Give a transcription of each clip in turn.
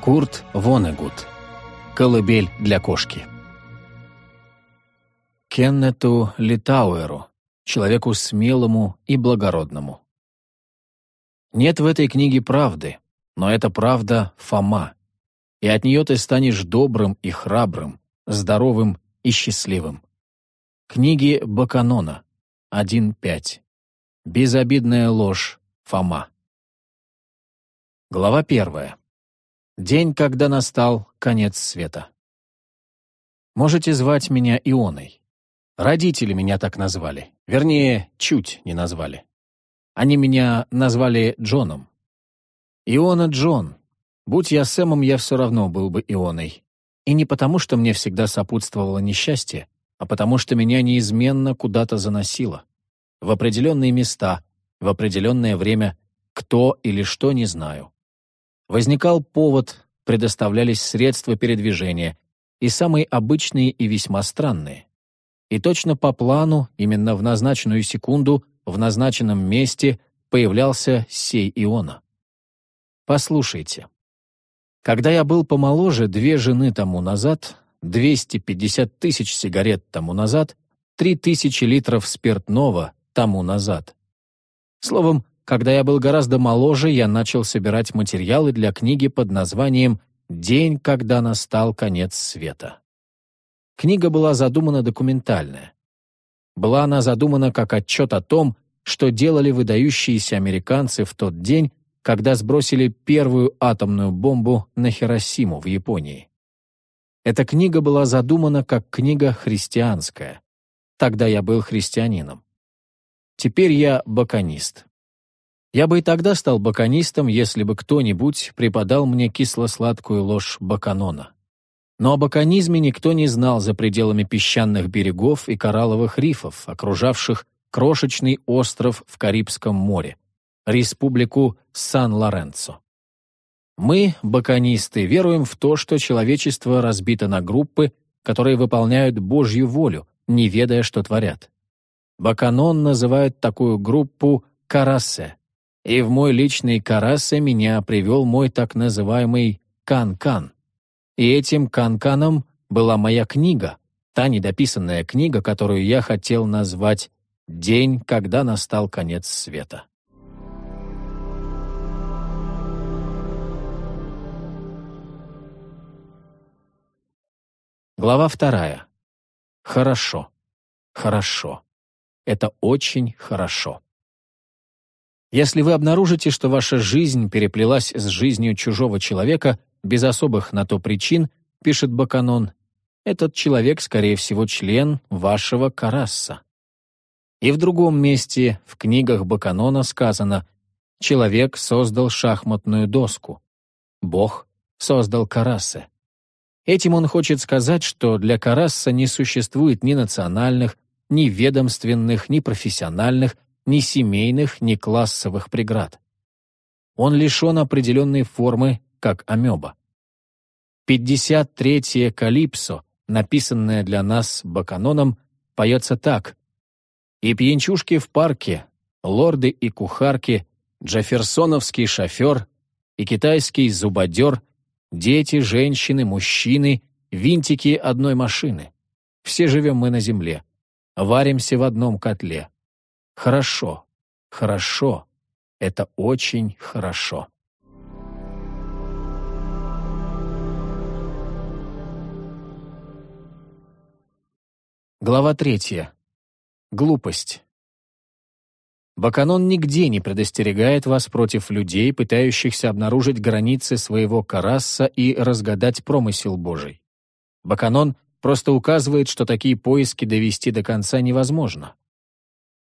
Курт Вонегут. Колыбель для кошки. Кеннету Литауэру, человеку смелому и благородному. Нет в этой книге правды, но эта правда — Фома, и от нее ты станешь добрым и храбрым, здоровым и счастливым. Книги Баканона, 1.5. Безобидная ложь Фома. Глава первая. День, когда настал конец света. Можете звать меня Ионой. Родители меня так назвали. Вернее, чуть не назвали. Они меня назвали Джоном. Иона Джон. Будь я Сэмом, я все равно был бы Ионой. И не потому, что мне всегда сопутствовало несчастье, а потому что меня неизменно куда-то заносило. В определенные места, в определенное время, кто или что, не знаю. Возникал повод, предоставлялись средства передвижения, и самые обычные и весьма странные. И точно по плану, именно в назначенную секунду, в назначенном месте, появлялся сей Иона. Послушайте. Когда я был помоложе, две жены тому назад, 250 тысяч сигарет тому назад, 3000 литров спиртного тому назад. Словом, когда я был гораздо моложе, я начал собирать материалы для книги под названием «День, когда настал конец света». Книга была задумана документальная. Была она задумана как отчет о том, что делали выдающиеся американцы в тот день, когда сбросили первую атомную бомбу на Хиросиму в Японии. Эта книга была задумана как книга христианская. Тогда я был христианином. Теперь я баканист. Я бы и тогда стал баканистом, если бы кто-нибудь преподал мне кисло-сладкую ложь баканона. Но о баканизме никто не знал за пределами песчаных берегов и коралловых рифов, окружавших крошечный остров в Карибском море, республику Сан-Лоренцо. Мы, баканисты, веруем в то, что человечество разбито на группы, которые выполняют Божью волю, не ведая, что творят. Баканон называет такую группу «карасе», и в мой личный карасе меня привел мой так называемый Кан-Кан. И этим Кан-Каном была моя книга, та недописанная книга, которую я хотел назвать «День, когда настал конец света». Глава вторая. Хорошо. Хорошо. Это очень хорошо. Если вы обнаружите, что ваша жизнь переплелась с жизнью чужого человека без особых на то причин, пишет Баканон, этот человек, скорее всего, член вашего карасса. И в другом месте в книгах Баканона сказано «Человек создал шахматную доску, Бог создал карассе». Этим он хочет сказать, что для карасса не существует ни национальных, ни ведомственных, ни профессиональных, ни семейных, ни классовых преград. Он лишен определенной формы, как амеба. 53-е «Калипсо», написанное для нас Баканоном, поется так. «И пьянчушки в парке, лорды и кухарки, джефферсоновский шофер и китайский зубодер, дети, женщины, мужчины, винтики одной машины. Все живем мы на земле, варимся в одном котле. Хорошо, хорошо, это очень хорошо. Глава третья. Глупость. Баканон нигде не предостерегает вас против людей, пытающихся обнаружить границы своего карасса и разгадать промысел Божий. Баканон просто указывает, что такие поиски довести до конца невозможно.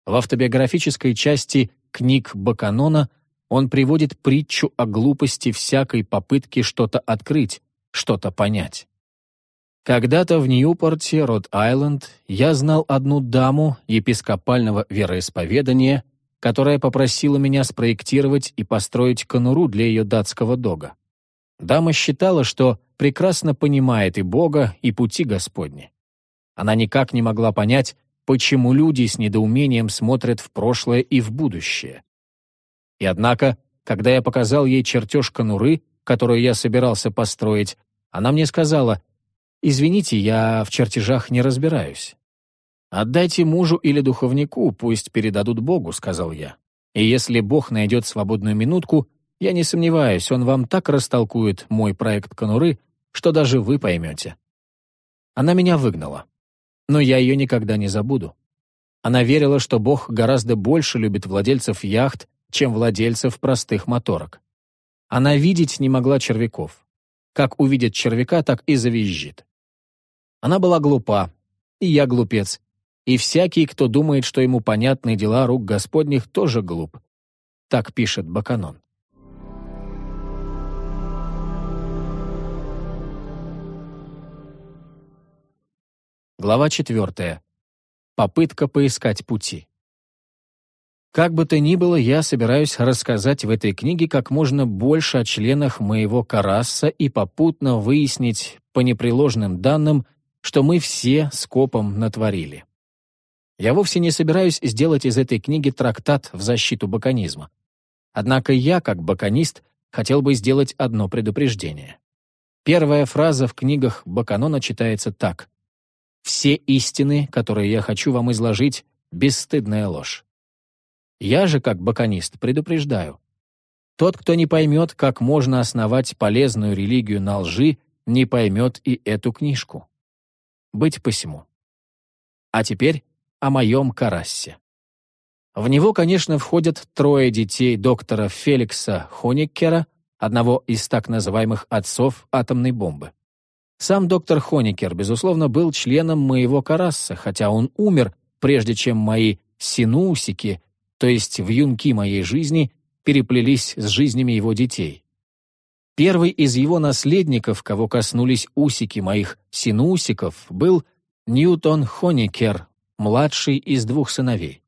В автобиографической части книг Баканона он приводит притчу о глупости всякой попытки что-то открыть, что-то понять. Когда-то в Ньюпорте, Род-Айленд, я знал одну даму епископального вероисповедания, которая попросила меня спроектировать и построить конуру для ее датского дога. Дама считала, что прекрасно понимает и Бога, и пути Господни. Она никак не могла понять, почему люди с недоумением смотрят в прошлое и в будущее. И однако, когда я показал ей чертеж конуры, которую я собирался построить, она мне сказала, «Извините, я в чертежах не разбираюсь». «Отдайте мужу или духовнику, пусть передадут Богу», — сказал я. «И если Бог найдет свободную минутку, я не сомневаюсь, он вам так растолкует мой проект конуры, что даже вы поймете». Она меня выгнала. Но я ее никогда не забуду. Она верила, что Бог гораздо больше любит владельцев яхт, чем владельцев простых моторок. Она видеть не могла червяков. Как увидит червяка, так и завизжит. Она была глупа, и я глупец, и всякий, кто думает, что ему понятны дела рук Господних, тоже глуп. Так пишет Баканон. Глава четвертая. Попытка поискать пути. Как бы то ни было, я собираюсь рассказать в этой книге как можно больше о членах моего карасса и попутно выяснить по непреложным данным, что мы все скопом натворили. Я вовсе не собираюсь сделать из этой книги трактат в защиту баконизма. Однако я, как баконист, хотел бы сделать одно предупреждение. Первая фраза в книгах Баканона читается так. «Все истины, которые я хочу вам изложить, — бесстыдная ложь». Я же, как баконист, предупреждаю. Тот, кто не поймет, как можно основать полезную религию на лжи, не поймет и эту книжку. Быть посему. А теперь о моем карассе. В него, конечно, входят трое детей доктора Феликса Хониккера, одного из так называемых отцов атомной бомбы. Сам доктор Хоникер, безусловно, был членом моего карасса, хотя он умер, прежде чем мои синусики, то есть вьюнки моей жизни, переплелись с жизнями его детей. Первый из его наследников, кого коснулись усики моих синусиков, был Ньютон Хоникер, младший из двух сыновей.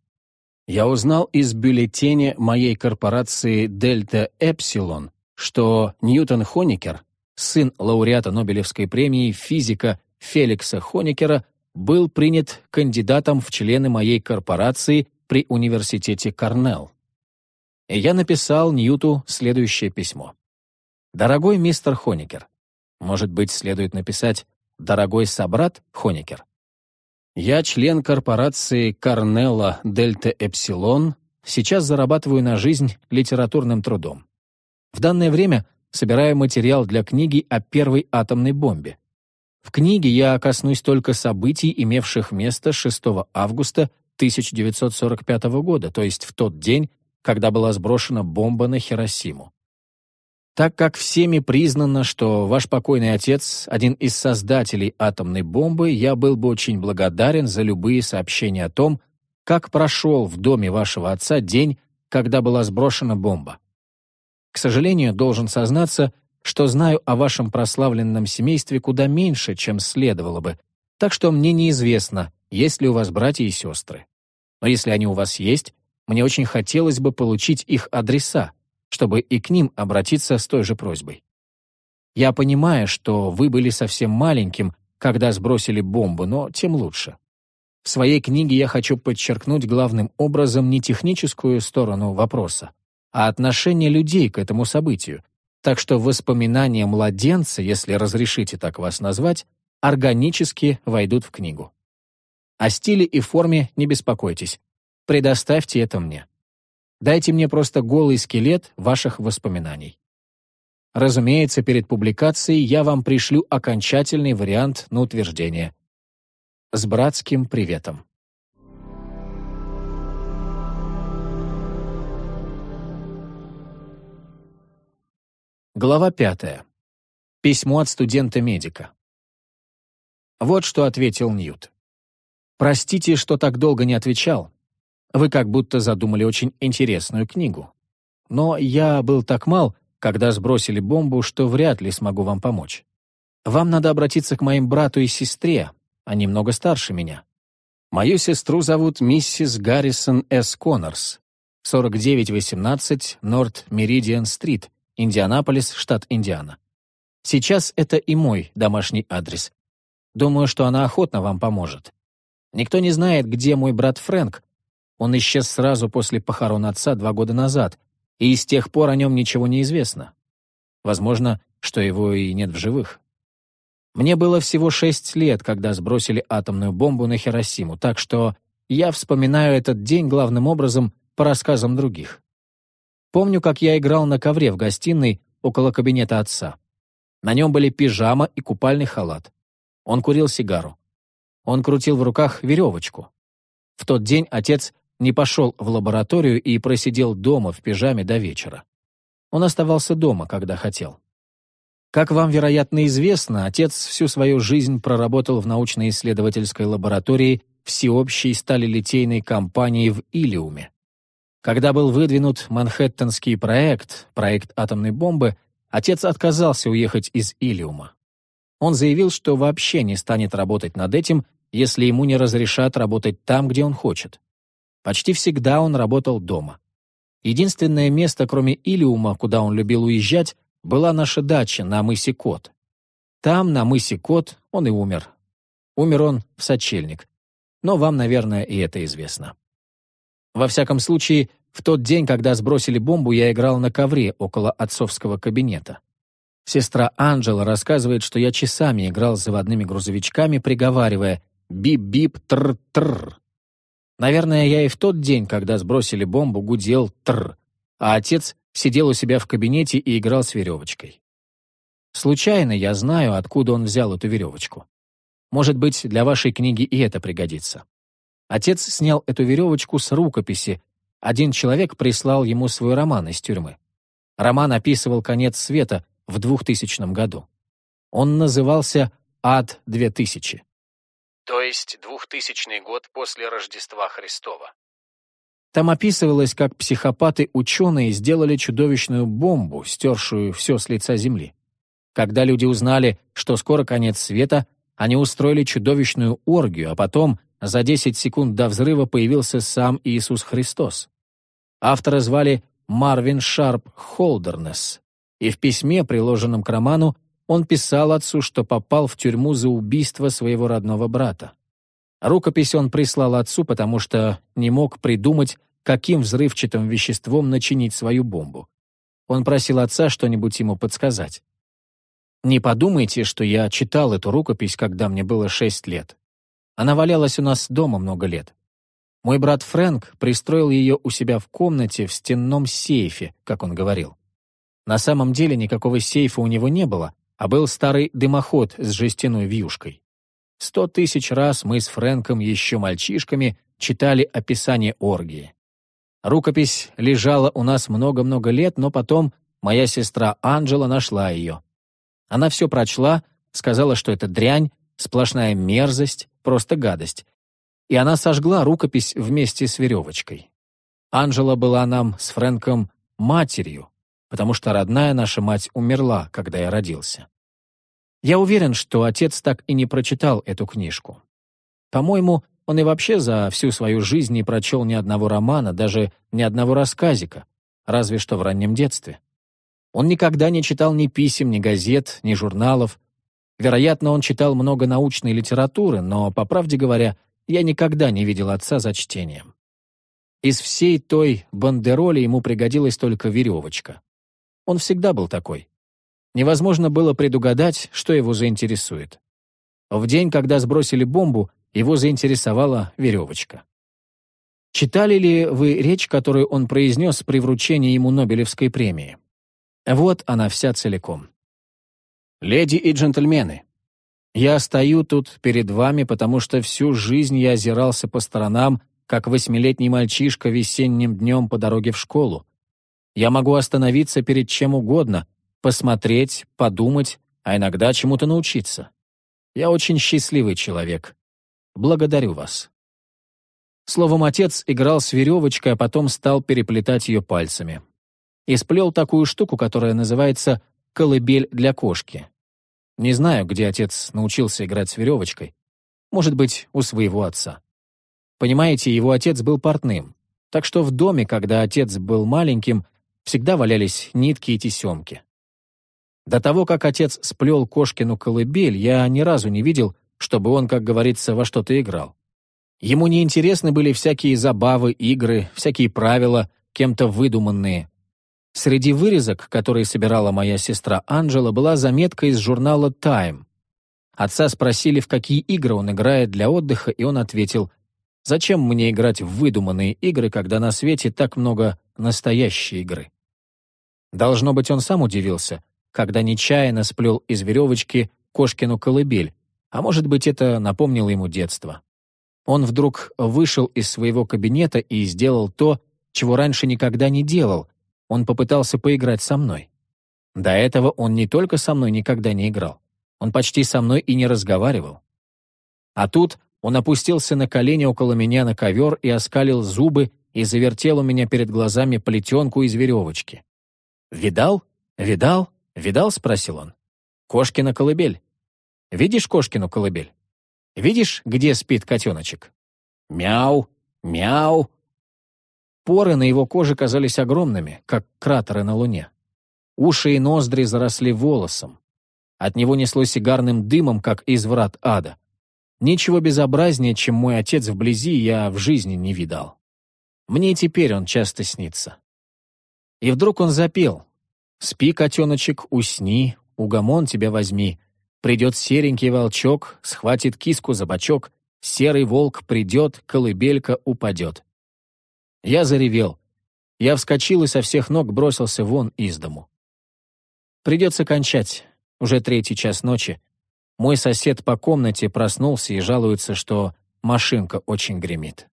Я узнал из бюллетеня моей корпорации «Дельта Эпсилон», что Ньютон Хоникер, сын лауреата Нобелевской премии физика Феликса Хоникера, был принят кандидатом в члены моей корпорации при университете Корнелл. Я написал Ньюту следующее письмо. «Дорогой мистер Хоникер, может быть, следует написать «Дорогой собрат Хоникер». Я член корпорации Корнелла Дельта Эпсилон, сейчас зарабатываю на жизнь литературным трудом. В данное время собираю материал для книги о первой атомной бомбе. В книге я коснусь только событий, имевших место 6 августа 1945 года, то есть в тот день, когда была сброшена бомба на Хиросиму. Так как всеми признано, что ваш покойный отец — один из создателей атомной бомбы, я был бы очень благодарен за любые сообщения о том, как прошел в доме вашего отца день, когда была сброшена бомба. К сожалению, должен сознаться, что знаю о вашем прославленном семействе куда меньше, чем следовало бы, так что мне неизвестно, есть ли у вас братья и сестры. Но если они у вас есть, мне очень хотелось бы получить их адреса, чтобы и к ним обратиться с той же просьбой. Я понимаю, что вы были совсем маленьким, когда сбросили бомбу, но тем лучше. В своей книге я хочу подчеркнуть главным образом не техническую сторону вопроса, а отношение людей к этому событию, так что воспоминания младенца, если разрешите так вас назвать, органически войдут в книгу. О стиле и форме не беспокойтесь, предоставьте это мне. Дайте мне просто голый скелет ваших воспоминаний. Разумеется, перед публикацией я вам пришлю окончательный вариант на утверждение. С братским приветом. Глава пятая. Письмо от студента-медика. Вот что ответил Ньют. «Простите, что так долго не отвечал. Вы как будто задумали очень интересную книгу. Но я был так мал, когда сбросили бомбу, что вряд ли смогу вам помочь. Вам надо обратиться к моим брату и сестре, они много старше меня. Мою сестру зовут миссис Гаррисон С. Коннорс, 4918 Норт Меридиан Стрит, Индианаполис, штат Индиана. Сейчас это и мой домашний адрес. Думаю, что она охотно вам поможет. Никто не знает, где мой брат Фрэнк, он исчез сразу после похорон отца два года назад, и с тех пор о нем ничего не известно. Возможно, что его и нет в живых. Мне было всего шесть лет, когда сбросили атомную бомбу на Хиросиму, так что я вспоминаю этот день главным образом по рассказам других. Помню, как я играл на ковре в гостиной около кабинета отца. На нем были пижама и купальный халат. Он курил сигару. Он крутил в руках веревочку. В тот день отец не пошел в лабораторию и просидел дома в пижаме до вечера. Он оставался дома, когда хотел. Как вам, вероятно, известно, отец всю свою жизнь проработал в научно-исследовательской лаборатории всеобщей сталелитейной компании в Илиуме. Когда был выдвинут Манхэттенский проект, проект атомной бомбы, отец отказался уехать из Илиума. Он заявил, что вообще не станет работать над этим, если ему не разрешат работать там, где он хочет. Почти всегда он работал дома. Единственное место, кроме Илиума, куда он любил уезжать, была наша дача на мысе Кот. Там, на мысе Кот, он и умер. Умер он в сочельник. Но вам, наверное, и это известно. Во всяком случае, в тот день, когда сбросили бомбу, я играл на ковре около отцовского кабинета. Сестра Анджела рассказывает, что я часами играл с заводными грузовичками, приговаривая «бип-бип-тр-тр». Наверное, я и в тот день, когда сбросили бомбу, гудел «тр», а отец сидел у себя в кабинете и играл с веревочкой. Случайно я знаю, откуда он взял эту веревочку. Может быть, для вашей книги и это пригодится. Отец снял эту веревочку с рукописи. Один человек прислал ему свой роман из тюрьмы. Роман описывал конец света в 2000 году. Он назывался «Ад-2000». То есть 2000 год после Рождества Христова. Там описывалось, как психопаты-ученые сделали чудовищную бомбу, стершую все с лица Земли. Когда люди узнали, что скоро конец света, они устроили чудовищную оргию, а потом, за 10 секунд до взрыва, появился сам Иисус Христос. Автора звали Марвин Шарп Холдернес, и в письме, приложенном к роману, он писал отцу, что попал в тюрьму за убийство своего родного брата. Рукопись он прислал отцу, потому что не мог придумать, каким взрывчатым веществом начинить свою бомбу. Он просил отца что-нибудь ему подсказать. Не подумайте, что я читал эту рукопись, когда мне было шесть лет. Она валялась у нас дома много лет. Мой брат Фрэнк пристроил ее у себя в комнате в стенном сейфе, как он говорил. На самом деле никакого сейфа у него не было, а был старый дымоход с жестяной вьюшкой. Сто тысяч раз мы с Фрэнком еще мальчишками читали описание оргии. Рукопись лежала у нас много-много лет, но потом моя сестра Анджела нашла ее. Она все прочла, сказала, что это дрянь, сплошная мерзость, просто гадость. И она сожгла рукопись вместе с веревочкой. Анджела была нам с Фрэнком матерью, потому что родная наша мать умерла, когда я родился. Я уверен, что отец так и не прочитал эту книжку. По-моему, он и вообще за всю свою жизнь не прочел ни одного романа, даже ни одного рассказика, разве что в раннем детстве. Он никогда не читал ни писем, ни газет, ни журналов. Вероятно, он читал много научной литературы, но, по правде говоря, я никогда не видел отца за чтением. Из всей той бандероли ему пригодилась только веревочка. Он всегда был такой. Невозможно было предугадать, что его заинтересует. В день, когда сбросили бомбу, его заинтересовала веревочка. Читали ли вы речь, которую он произнес при вручении ему Нобелевской премии? Вот она вся целиком. «Леди и джентльмены, я стою тут перед вами, потому что всю жизнь я озирался по сторонам, как восьмилетний мальчишка весенним днем по дороге в школу. Я могу остановиться перед чем угодно, посмотреть, подумать, а иногда чему-то научиться. Я очень счастливый человек. Благодарю вас». Словом, отец играл с веревочкой, а потом стал переплетать ее пальцами. И сплел такую штуку, которая называется «колыбель для кошки». Не знаю, где отец научился играть с веревочкой. Может быть, у своего отца. Понимаете, его отец был портным. Так что в доме, когда отец был маленьким, всегда валялись нитки и тесемки. До того, как отец сплел кошкину колыбель, я ни разу не видел, чтобы он, как говорится, во что-то играл. Ему не интересны были всякие забавы, игры, всякие правила, кем-то выдуманные. Среди вырезок, которые собирала моя сестра Анжела, была заметка из журнала «Time». Отца спросили, в какие игры он играет для отдыха, и он ответил, «Зачем мне играть в выдуманные игры, когда на свете так много настоящей игры?» Должно быть, он сам удивился, когда нечаянно сплел из веревочки кошкину колыбель, а может быть, это напомнило ему детство. Он вдруг вышел из своего кабинета и сделал то, чего раньше никогда не делал. Он попытался поиграть со мной. До этого он не только со мной никогда не играл, он почти со мной и не разговаривал. А тут он опустился на колени около меня на ковер и оскалил зубы и завертел у меня перед глазами плетенку из веревочки. «Видал? Видал? Видал?» — спросил он. «Кошкина колыбель. Видишь кошкину колыбель? Видишь, где спит котеночек? Мяу, мяу. Поры на его коже казались огромными, как кратеры на Луне. Уши и ноздри заросли волосом. От него несло сигарным дымом, как из врат ада. Ничего безобразнее, чем мой отец вблизи, я в жизни не видал. Мне теперь он часто снится. И вдруг он запел. «Спи, котеночек, усни, угомон тебя возьми, Придет серенький волчок, схватит киску за бочок, серый волк придет, колыбелька упадет. Я заревел. Я вскочил и со всех ног бросился вон из дому. Придется кончать. Уже третий час ночи. Мой сосед по комнате проснулся и жалуется, что машинка очень гремит.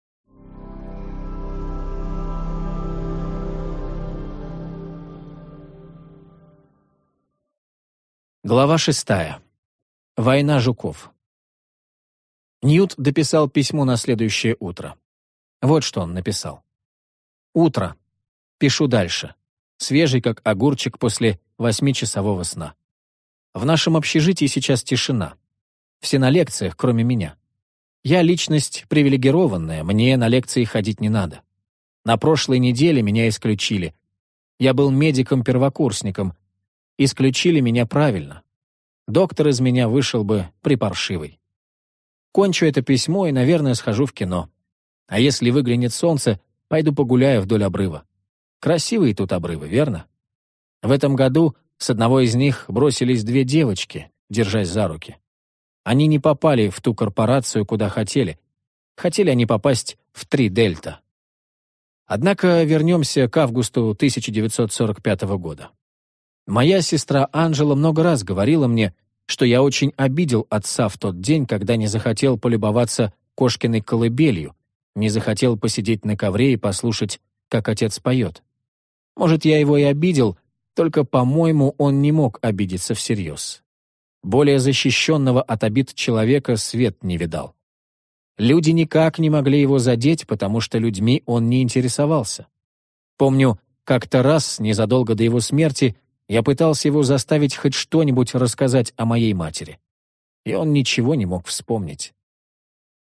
Глава шестая. Война жуков. Ньют дописал письмо на следующее утро. Вот что он написал. «Утро. Пишу дальше. Свежий, как огурчик после восьмичасового сна. В нашем общежитии сейчас тишина. Все на лекциях, кроме меня. Я личность привилегированная, мне на лекции ходить не надо. На прошлой неделе меня исключили. Я был медиком-первокурсником. Исключили меня правильно доктор из меня вышел бы припаршивый. Кончу это письмо и, наверное, схожу в кино. А если выглянет солнце, пойду погуляю вдоль обрыва. Красивые тут обрывы, верно? В этом году с одного из них бросились две девочки, держась за руки. Они не попали в ту корпорацию, куда хотели. Хотели они попасть в три дельта. Однако вернемся к августу 1945 года. Моя сестра Анжела много раз говорила мне, что я очень обидел отца в тот день, когда не захотел полюбоваться кошкиной колыбелью, не захотел посидеть на ковре и послушать, как отец поет. Может, я его и обидел, только, по-моему, он не мог обидеться всерьез. Более защищенного от обид человека свет не видал. Люди никак не могли его задеть, потому что людьми он не интересовался. Помню, как-то раз, незадолго до его смерти, я пытался его заставить хоть что-нибудь рассказать о моей матери. И он ничего не мог вспомнить.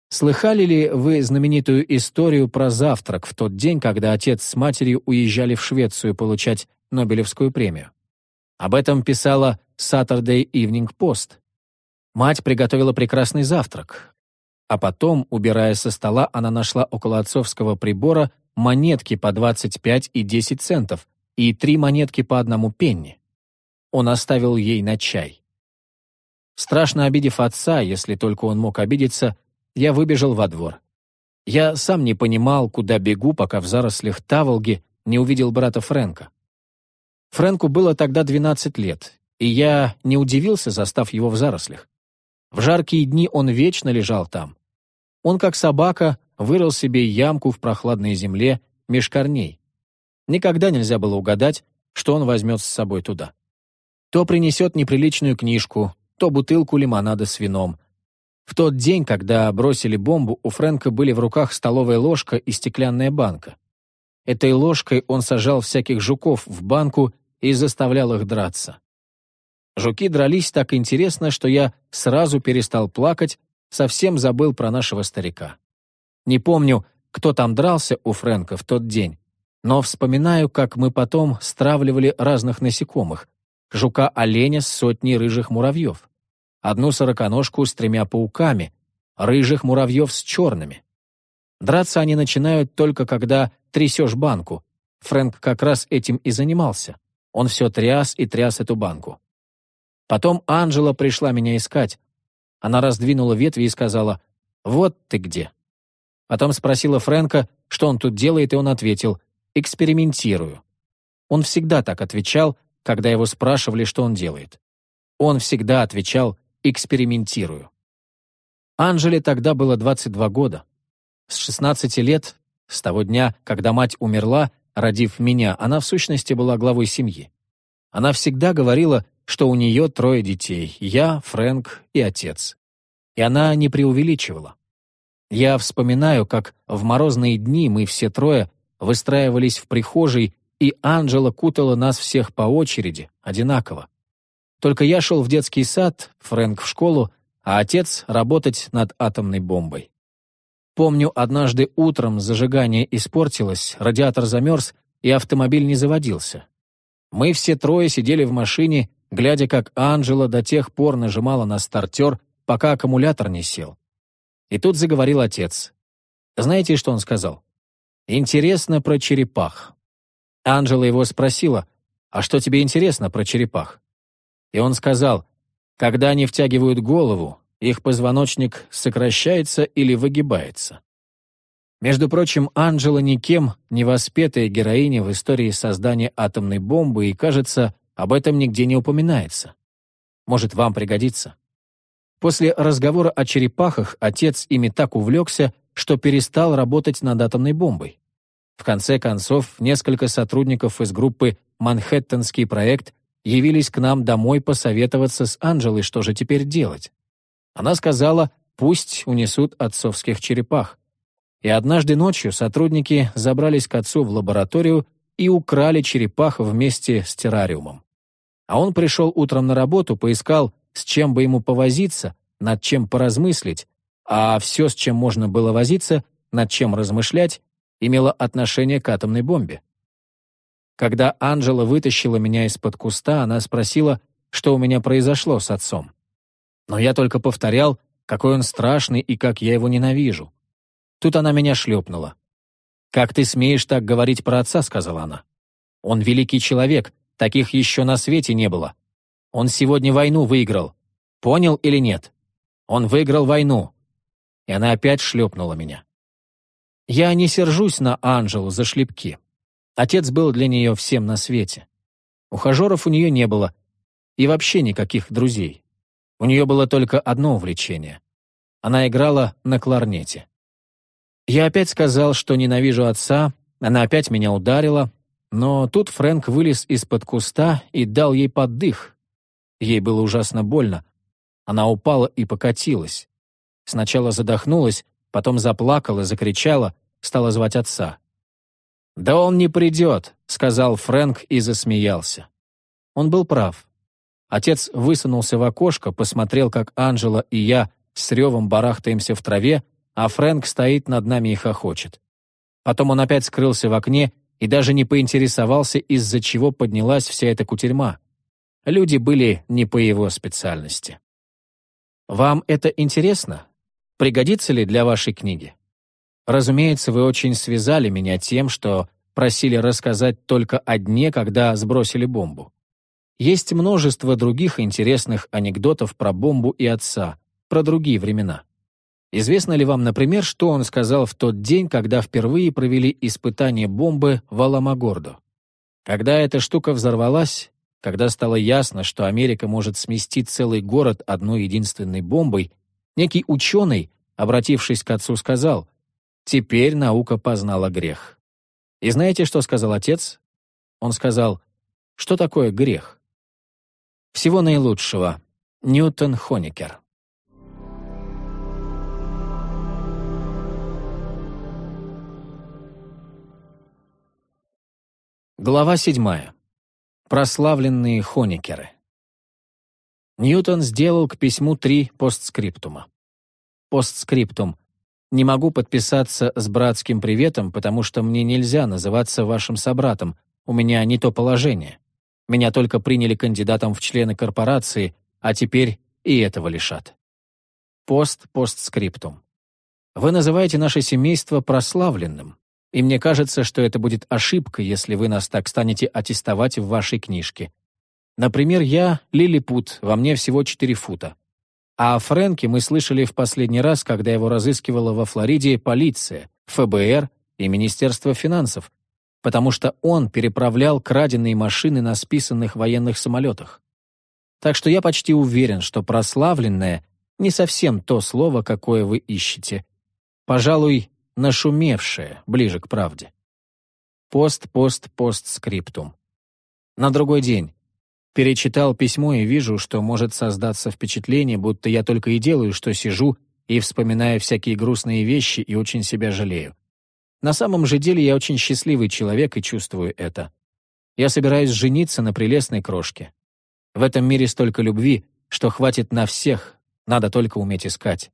Слыхали ли вы знаменитую историю про завтрак в тот день, когда отец с матерью уезжали в Швецию получать Нобелевскую премию? Об этом писала Saturday Evening Post. Мать приготовила прекрасный завтрак. А потом, убирая со стола, она нашла около отцовского прибора монетки по 25 и 10 центов, и три монетки по одному пенни. Он оставил ей на чай. Страшно обидев отца, если только он мог обидеться, я выбежал во двор. Я сам не понимал, куда бегу, пока в зарослях Таволги не увидел брата Фрэнка. Фрэнку было тогда 12 лет, и я не удивился, застав его в зарослях. В жаркие дни он вечно лежал там. Он, как собака, вырыл себе ямку в прохладной земле меж корней. Никогда нельзя было угадать, что он возьмет с собой туда. То принесет неприличную книжку, то бутылку лимонада с вином. В тот день, когда бросили бомбу, у Фрэнка были в руках столовая ложка и стеклянная банка. Этой ложкой он сажал всяких жуков в банку и заставлял их драться. Жуки дрались так интересно, что я сразу перестал плакать, совсем забыл про нашего старика. Не помню, кто там дрался у Фрэнка в тот день, но вспоминаю, как мы потом стравливали разных насекомых. Жука-оленя с сотней рыжих муравьев. Одну сороконожку с тремя пауками, рыжих муравьев с черными. Драться они начинают только когда трясешь банку, Фрэнк как раз этим и занимался. Он все тряс и тряс эту банку. Потом Анжела пришла меня искать. Она раздвинула ветви и сказала «Вот ты где». Потом спросила Фрэнка, что он тут делает, и он ответил «Экспериментирую». Он всегда так отвечал, когда его спрашивали, что он делает. Он всегда отвечал «экспериментирую». Анжеле тогда было 22 года. С 16 лет, с того дня, когда мать умерла, родив меня, она в сущности была главой семьи. Она всегда говорила, что у нее трое детей — я, Фрэнк и отец. И она не преувеличивала. Я вспоминаю, как в морозные дни мы все трое выстраивались в прихожей, и Анжела кутала нас всех по очереди, одинаково. Только я шел в детский сад, Фрэнк в школу, а отец работать над атомной бомбой. Помню, однажды утром зажигание испортилось, радиатор замерз, и автомобиль не заводился. Мы все трое сидели в машине, глядя, как Анжела до тех пор нажимала на стартер, пока аккумулятор не сел. И тут заговорил отец. Знаете, что он сказал? «Интересно про черепах». Анжела его спросила, «А что тебе интересно про черепах?» И он сказал, когда они втягивают голову, их позвоночник сокращается или выгибается. Между прочим, Анжела никем не воспетая героиня в истории создания атомной бомбы, и, кажется, об этом нигде не упоминается. Может, вам пригодится. После разговора о черепахах отец ими так увлекся, что перестал работать над атомной бомбой. В конце концов, несколько сотрудников из группы «Манхэттенский проект» явились к нам домой посоветоваться с Анжелой, что же теперь делать. Она сказала, пусть унесут отцовских черепах. И однажды ночью сотрудники забрались к отцу в лабораторию и украли черепах вместе с террариумом. А он пришел утром на работу, поискал, с чем бы ему повозиться, над чем поразмыслить, а все, с чем можно было возиться, над чем размышлять, имело отношение к атомной бомбе. Когда Анжела вытащила меня из-под куста, она спросила, что у меня произошло с отцом. Но я только повторял, какой он страшный и как я его ненавижу. Тут она меня шлепнула. «Как ты смеешь так говорить про отца?» — сказала она. «Он великий человек, таких еще на свете не было. Он сегодня войну выиграл. Понял или нет? Он выиграл войну». И она опять шлепнула меня. Я не сержусь на Анжелу за шлепки. Отец был для нее всем на свете. Ухажеров у нее не было, и вообще никаких друзей. У нее было только одно увлечение. Она играла на кларнете. Я опять сказал, что ненавижу отца, она опять меня ударила, но тут Фрэнк вылез из-под куста и дал ей поддых. Ей было ужасно больно. Она упала и покатилась. Сначала задохнулась, потом заплакала, закричала, стала звать отца. «Да он не придет», — сказал Фрэнк и засмеялся. Он был прав. Отец высунулся в окошко, посмотрел, как Анжела и я с ревом барахтаемся в траве, а Фрэнк стоит над нами и хохочет. Потом он опять скрылся в окне и даже не поинтересовался, из-за чего поднялась вся эта кутерьма. Люди были не по его специальности. Вам это интересно? Пригодится ли для вашей книги? Разумеется, вы очень связали меня тем, что просили рассказать только о дне, когда сбросили бомбу. Есть множество других интересных анекдотов про бомбу и отца, про другие времена. Известно ли вам, например, что он сказал в тот день, когда впервые провели испытание бомбы в Аламагордо? Когда эта штука взорвалась, когда стало ясно, что Америка может сместить целый город одной единственной бомбой, некий ученый, обратившись к отцу, сказал — Теперь наука познала грех. И знаете, что сказал отец? Он сказал, что такое грех? Всего наилучшего. Ньютон Хоникер. Глава седьмая. Прославленные хоникеры. Ньютон сделал к письму три постскриптума. Постскриптум не могу подписаться с братским приветом, потому что мне нельзя называться вашим собратом, у меня не то положение. Меня только приняли кандидатом в члены корпорации, а теперь и этого лишат. Пост постскриптум. Вы называете наше семейство прославленным. И мне кажется, что это будет ошибкой, если вы нас так станете аттестовать в вашей книжке. Например, я — лилипут, во мне всего 4 фута. А о Фрэнке мы слышали в последний раз, когда его разыскивала во Флориде полиция, ФБР и Министерство финансов, потому что он переправлял краденные машины на списанных военных самолетах. Так что я почти уверен, что прославленное — не совсем то слово, какое вы ищете. Пожалуй, нашумевшее, ближе к правде. Пост, пост, пост, скриптум. На другой день. Перечитал письмо и вижу, что может создаться впечатление, будто я только и делаю, что сижу и вспоминаю всякие грустные вещи и очень себя жалею. На самом же деле я очень счастливый человек и чувствую это. Я собираюсь жениться на прелестной крошке. В этом мире столько любви, что хватит на всех, надо только уметь искать.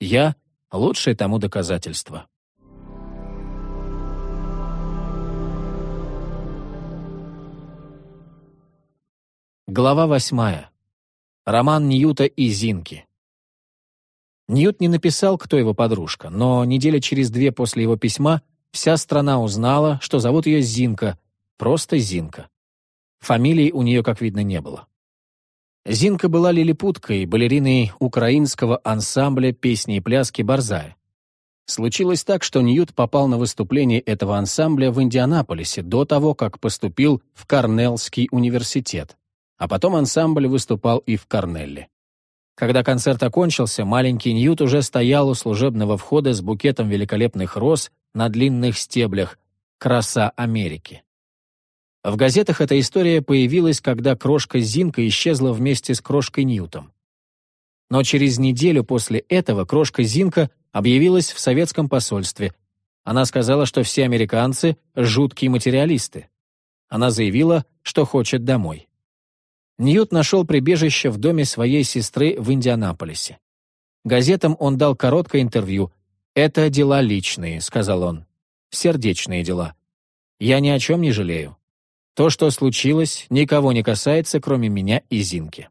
Я — лучшее тому доказательство. Глава восьмая. Роман Ньюта и Зинки. Ньют не написал, кто его подружка, но недели через две после его письма вся страна узнала, что зовут ее Зинка, просто Зинка. Фамилии у нее, как видно, не было. Зинка была лилипуткой, балериной украинского ансамбля песни и пляски «Борзая». Случилось так, что Ньют попал на выступление этого ансамбля в Индианаполисе до того, как поступил в Корнеллский университет, а потом ансамбль выступал и в Корнелле. Когда концерт окончился, маленький Ньют уже стоял у служебного входа с букетом великолепных роз на длинных стеблях «Краса Америки». В газетах эта история появилась, когда крошка Зинка исчезла вместе с крошкой Ньютом. Но через неделю после этого крошка Зинка объявилась в советском посольстве. Она сказала, что все американцы — жуткие материалисты. Она заявила, что хочет домой. Ньют нашел прибежище в доме своей сестры в Индианаполисе. Газетам он дал короткое интервью. «Это дела личные», — сказал он. «Сердечные дела. Я ни о чем не жалею. То, что случилось, никого не касается, кроме меня и Зинки».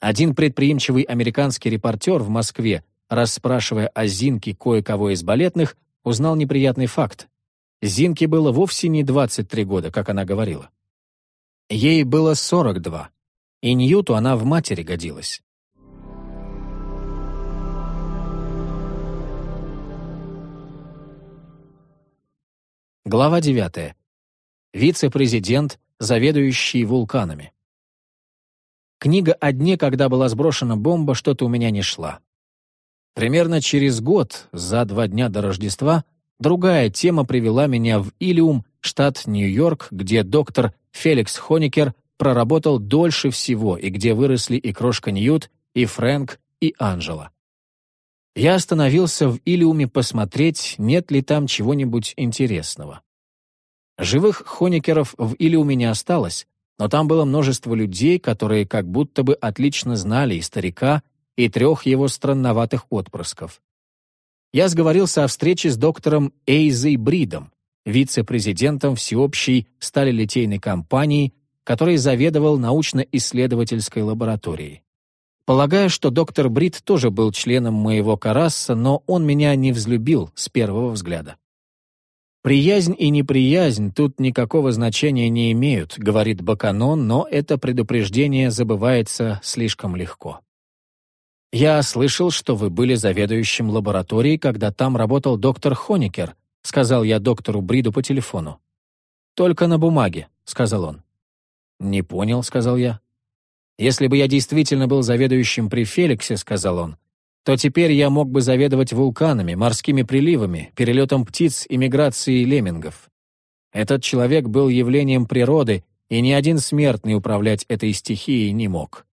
Один предприимчивый американский репортер в Москве, расспрашивая о Зинке кое-кого из балетных, узнал неприятный факт. Зинке было вовсе не 23 года, как она говорила. Ей было 42, и Ньюту она в матери годилась. Глава 9. Вице-президент, заведующий вулканами. Книга о дне, когда была сброшена бомба, что-то у меня не шла. Примерно через год, за два дня до Рождества, другая тема привела меня в Илиум, штат Нью-Йорк, где доктор Феликс Хоникер проработал дольше всего и где выросли и крошка Ньют, и Фрэнк, и Анжела. Я остановился в Илиуме посмотреть, нет ли там чего-нибудь интересного. Живых Хоникеров в Илиуме не осталось, но там было множество людей, которые как будто бы отлично знали и старика, и трех его странноватых отпрысков. Я сговорился о встрече с доктором Эйзой Бридом, вице-президентом всеобщей сталелитейной компании, который заведовал научно-исследовательской лабораторией. Полагаю, что доктор Брит тоже был членом моего карасса, но он меня не взлюбил с первого взгляда. «Приязнь и неприязнь тут никакого значения не имеют», — говорит Баканон, но это предупреждение забывается слишком легко. «Я слышал, что вы были заведующим лабораторией, когда там работал доктор Хоникер», — сказал я доктору Бриду по телефону. «Только на бумаге», — сказал он. «Не понял», — сказал я. «Если бы я действительно был заведующим при Феликсе», — сказал он, то теперь я мог бы заведовать вулканами, морскими приливами, перелетом птиц и миграцией леммингов. Этот человек был явлением природы, и ни один смертный управлять этой стихией не мог.